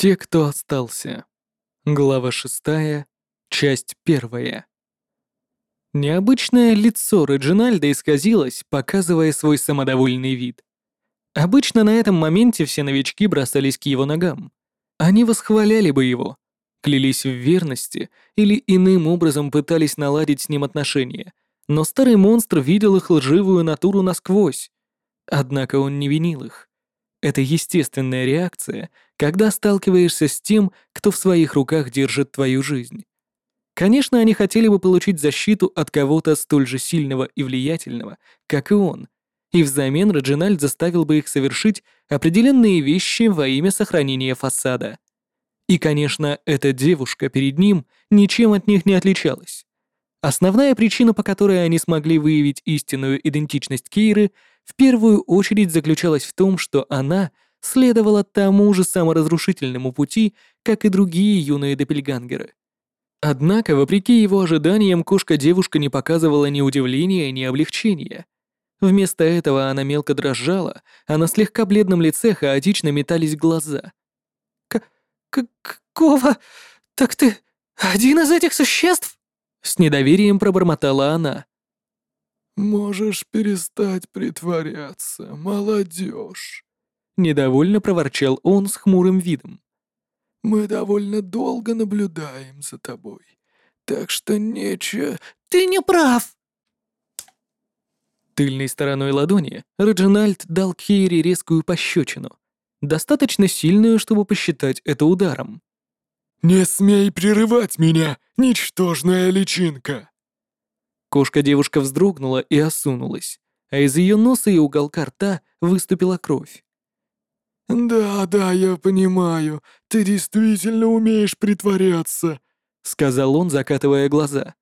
Те, кто остался. Глава шестая, часть первая. Необычное лицо Реджинальда исказилось, показывая свой самодовольный вид. Обычно на этом моменте все новички бросались к его ногам. Они восхваляли бы его, клялись в верности или иным образом пытались наладить с ним отношения, но старый монстр видел их лживую натуру насквозь. Однако он не винил их. Это естественная реакция, когда сталкиваешься с тем, кто в своих руках держит твою жизнь. Конечно, они хотели бы получить защиту от кого-то столь же сильного и влиятельного, как и он, и взамен Реджинальд заставил бы их совершить определенные вещи во имя сохранения фасада. И, конечно, эта девушка перед ним ничем от них не отличалась. Основная причина, по которой они смогли выявить истинную идентичность Кейры, в первую очередь заключалась в том, что она следовала тому же саморазрушительному пути, как и другие юные допельгангеры. Однако, вопреки его ожиданиям, кошка-девушка не показывала ни удивления, ни облегчения. Вместо этого она мелко дрожала, а на слегка бледном лице хаотично метались глаза. К «Какого? Так ты один из этих существ?» С недоверием пробормотала она. «Можешь перестать притворяться, молодежь», — недовольно проворчал он с хмурым видом. «Мы довольно долго наблюдаем за тобой, так что нечего...» «Ты не прав!» Тыльной стороной ладони Реджинальд дал Кейри резкую пощечину, достаточно сильную, чтобы посчитать это ударом. «Не смей прерывать меня, ничтожная личинка!» Кошка-девушка вздрогнула и осунулась, а из ее носа и уголка рта выступила кровь. «Да, да, я понимаю, ты действительно умеешь притворяться», — сказал он, закатывая глаза.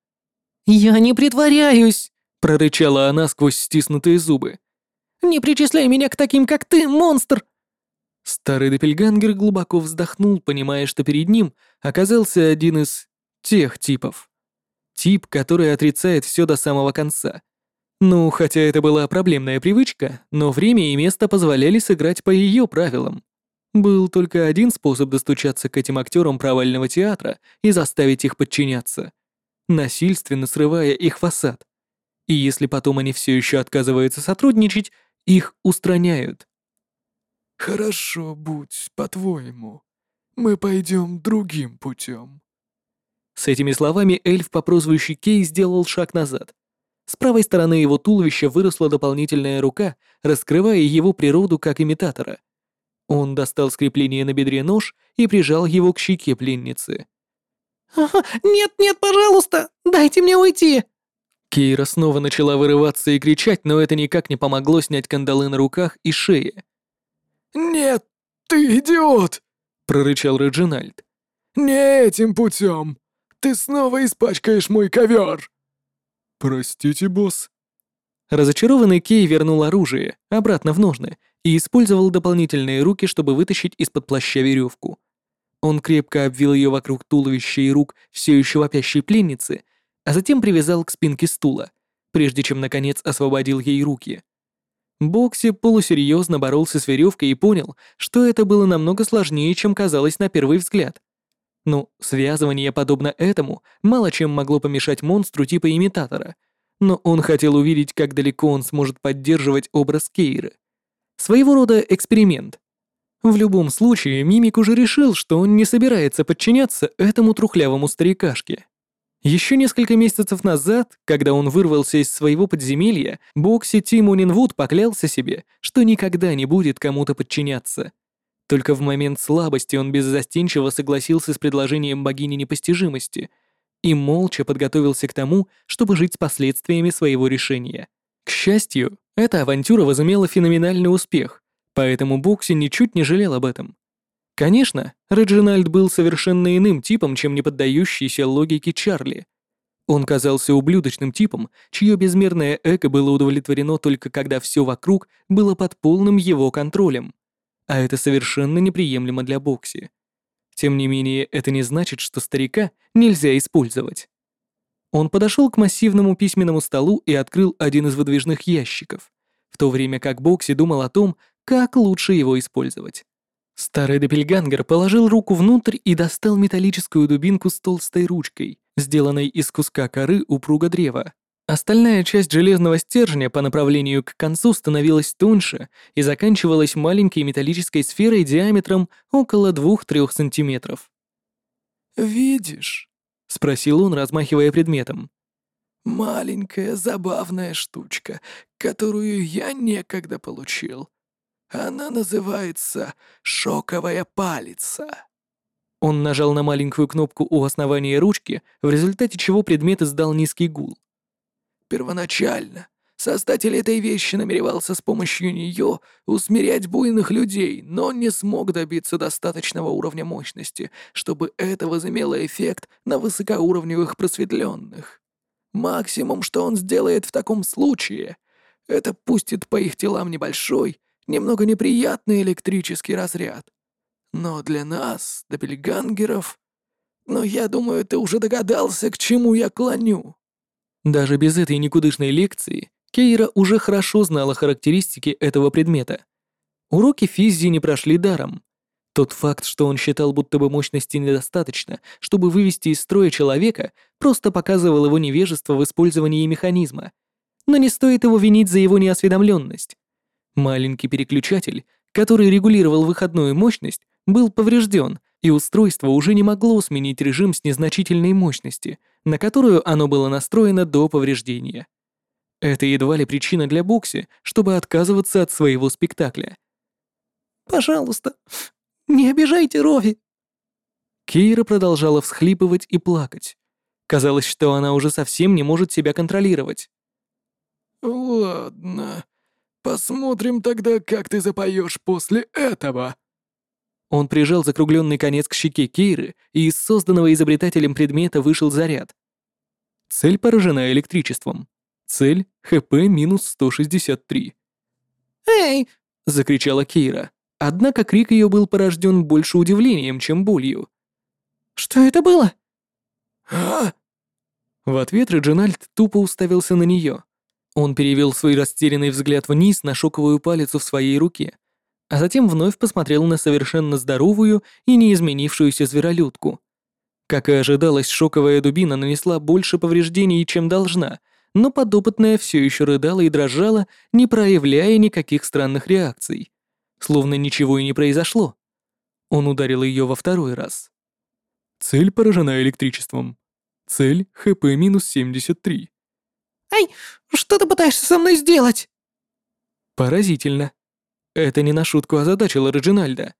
«Я не притворяюсь!» — прорычала она сквозь стиснутые зубы. «Не причисляй меня к таким, как ты, монстр!» Старый Доппельгангер глубоко вздохнул, понимая, что перед ним оказался один из тех типов. Тип, который отрицает все до самого конца. Ну, хотя это была проблемная привычка, но время и место позволяли сыграть по ее правилам. Был только один способ достучаться к этим актерам провального театра и заставить их подчиняться. Насильственно срывая их фасад. И если потом они все еще отказываются сотрудничать, их устраняют. «Хорошо, будь, по-твоему. Мы пойдем другим путем». С этими словами эльф по прозвищу Кей сделал шаг назад. С правой стороны его туловища выросла дополнительная рука, раскрывая его природу как имитатора. Он достал скрепление на бедре нож и прижал его к щеке пленницы. «Нет, нет, пожалуйста, дайте мне уйти!» Кейра снова начала вырываться и кричать, но это никак не помогло снять кандалы на руках и шее. «Нет, ты идиот!» — прорычал Реджинальд. «Не этим путем! Ты снова испачкаешь мой ковер!» «Простите, босс». Разочарованный Кей вернул оружие обратно в ножны и использовал дополнительные руки, чтобы вытащить из-под плаща веревку. Он крепко обвил ее вокруг туловища и рук все еще вопящей пленницы, а затем привязал к спинке стула, прежде чем, наконец, освободил ей руки. Бокси полусерьезно боролся с веревкой и понял, что это было намного сложнее, чем казалось на первый взгляд. Ну, связывание, подобно этому, мало чем могло помешать монстру типа имитатора, но он хотел увидеть, как далеко он сможет поддерживать образ Кейры. Своего рода эксперимент. В любом случае, Мимик уже решил, что он не собирается подчиняться этому трухлявому старикашке. Еще несколько месяцев назад, когда он вырвался из своего подземелья, Бокси Тимонинвуд поклялся себе, что никогда не будет кому-то подчиняться. Только в момент слабости он беззастенчиво согласился с предложением богини непостижимости и молча подготовился к тому, чтобы жить с последствиями своего решения. К счастью, эта авантюра возымела феноменальный успех, поэтому Бокси ничуть не жалел об этом. Конечно, Реджинальд был совершенно иным типом, чем не поддающийся логике Чарли. Он казался ублюдочным типом, чье безмерное эго было удовлетворено только когда все вокруг было под полным его контролем. А это совершенно неприемлемо для Бокси. Тем не менее, это не значит, что старика нельзя использовать. Он подошел к массивному письменному столу и открыл один из выдвижных ящиков, в то время как Бокси думал о том, как лучше его использовать. Старый Доппельгангер положил руку внутрь и достал металлическую дубинку с толстой ручкой, сделанной из куска коры упруга древа. Остальная часть железного стержня по направлению к концу становилась тоньше и заканчивалась маленькой металлической сферой диаметром около 2-3 сантиметров. «Видишь?» — спросил он, размахивая предметом. «Маленькая забавная штучка, которую я некогда получил. Она называется «шоковая палица». Он нажал на маленькую кнопку у основания ручки, в результате чего предмет издал низкий гул. Первоначально создатель этой вещи намеревался с помощью нее усмирять буйных людей, но не смог добиться достаточного уровня мощности, чтобы это возымело эффект на высокоуровневых просветленных. Максимум, что он сделает в таком случае, это пустит по их телам небольшой, немного неприятный электрический разряд. Но для нас, допельгангеров... Но я думаю, ты уже догадался, к чему я клоню. Даже без этой никудышной лекции Кейра уже хорошо знала характеристики этого предмета. Уроки физии не прошли даром. Тот факт, что он считал, будто бы мощности недостаточно, чтобы вывести из строя человека, просто показывал его невежество в использовании механизма. Но не стоит его винить за его неосведомленность. Маленький переключатель, который регулировал выходную мощность, был поврежден, и устройство уже не могло сменить режим с незначительной мощности, на которую оно было настроено до повреждения. Это едва ли причина для Бокси, чтобы отказываться от своего спектакля. «Пожалуйста, не обижайте Рови!» Кейра продолжала всхлипывать и плакать. Казалось, что она уже совсем не может себя контролировать. «Ладно, посмотрим тогда, как ты запоешь после этого», он прижал закругленный конец к щеке Кейры, и из созданного изобретателем предмета вышел заряд. Цель поражена электричеством. Цель — ХП минус 163. «Эй!» — закричала Кейра. Однако крик ее был порожден больше удивлением, чем болью. «Что это было?» «А?» В ответ Реджинальд тупо уставился на нее. Он перевел свой растерянный взгляд вниз на шоковую палицу в своей руке, а затем вновь посмотрел на совершенно здоровую и неизменившуюся зверолюдку. Как и ожидалось, шоковая дубина нанесла больше повреждений, чем должна, но подопытная все еще рыдала и дрожала, не проявляя никаких странных реакций. Словно ничего и не произошло. Он ударил ее во второй раз. Цель поражена электричеством. Цель — ХП минус 73. «Ай, что ты пытаешься со мной сделать?» Поразительно. Это не на шутку озадачило Реджинальда.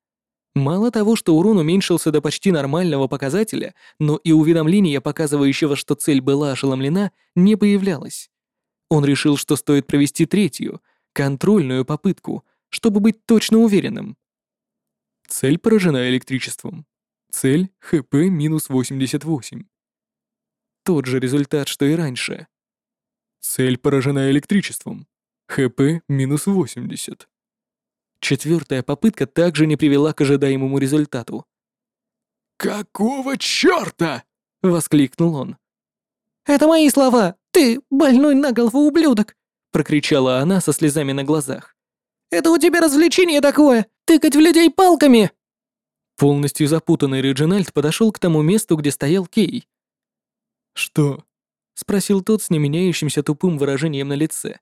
Мало того, что урон уменьшился до почти нормального показателя, но и уведомление, показывающего, что цель была ошеломлена, не появлялось. Он решил, что стоит провести третью, контрольную попытку, чтобы быть точно уверенным. Цель поражена электричеством. Цель — ХП минус 88. Тот же результат, что и раньше. Цель поражена электричеством. ХП минус 80. Четвертая попытка также не привела к ожидаемому результату. «Какого чёрта?» — воскликнул он. «Это мои слова! Ты больной на голову ублюдок!» — прокричала она со слезами на глазах. «Это у тебя развлечение такое! Тыкать в людей палками!» Полностью запутанный Реджинальд подошел к тому месту, где стоял Кей. «Что?» — спросил тот с неменяющимся тупым выражением на лице.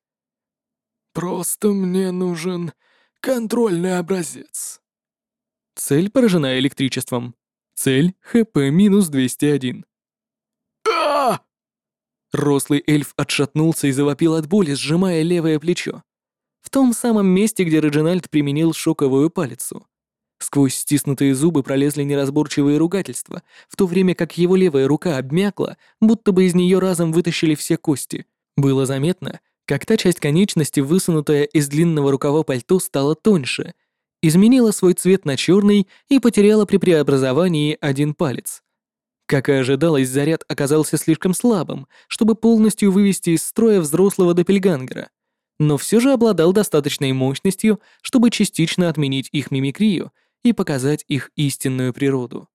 «Просто мне нужен Контрольный образец. Цель поражена электричеством. Цель — ХП минус 201. а Рослый эльф отшатнулся и завопил от боли, сжимая левое плечо. В том самом месте, где Реджинальд применил шоковую палицу. Сквозь стиснутые зубы пролезли неразборчивые ругательства, в то время как его левая рука обмякла, будто бы из нее разом вытащили все кости. Было заметно, как та часть конечности, высунутая из длинного рукава пальто, стала тоньше, изменила свой цвет на черный и потеряла при преобразовании один палец. Как и ожидалось, заряд оказался слишком слабым, чтобы полностью вывести из строя взрослого допельгангера, но все же обладал достаточной мощностью, чтобы частично отменить их мимикрию и показать их истинную природу.